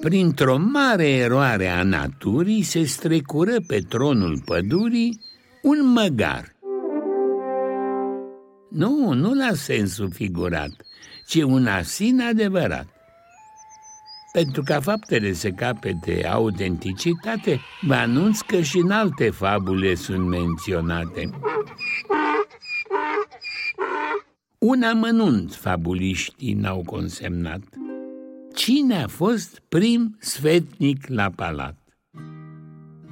Printr-o mare eroare a naturii se strecură pe tronul pădurii un măgar. Nu, nu la sensul figurat, ci un asin adevărat. Pentru ca faptele să capete autenticitate, vă anunț că și în alte fabule sunt menționate. Un amănunt fabuliștii n-au consemnat. Cine a fost prim sfetnic la palat?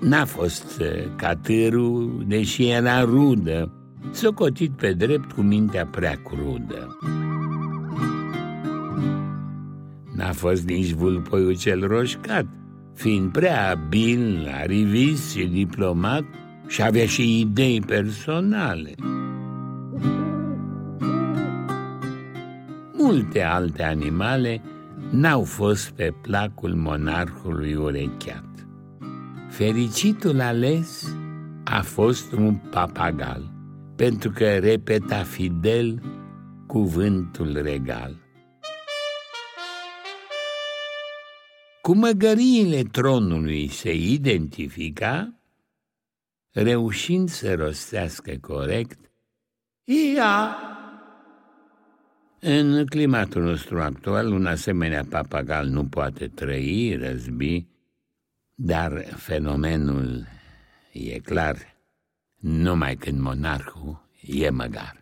N-a fost uh, catârul, deși era rudă, socotit pe drept cu mintea prea crudă. N-a fost nici vulpoiul cel roșcat, fiind prea abil, arivist și diplomat și avea și idei personale. Multe alte animale n-au fost pe placul monarhului urecheat. Fericitul ales a fost un papagal, pentru că repeta fidel cuvântul regal. Cu măgăriile tronului se identifica, reușind să rostească corect, Ia! În climatul nostru actual, un asemenea papagal nu poate trăi, răzbi, dar fenomenul e clar numai când monarhul e măgar.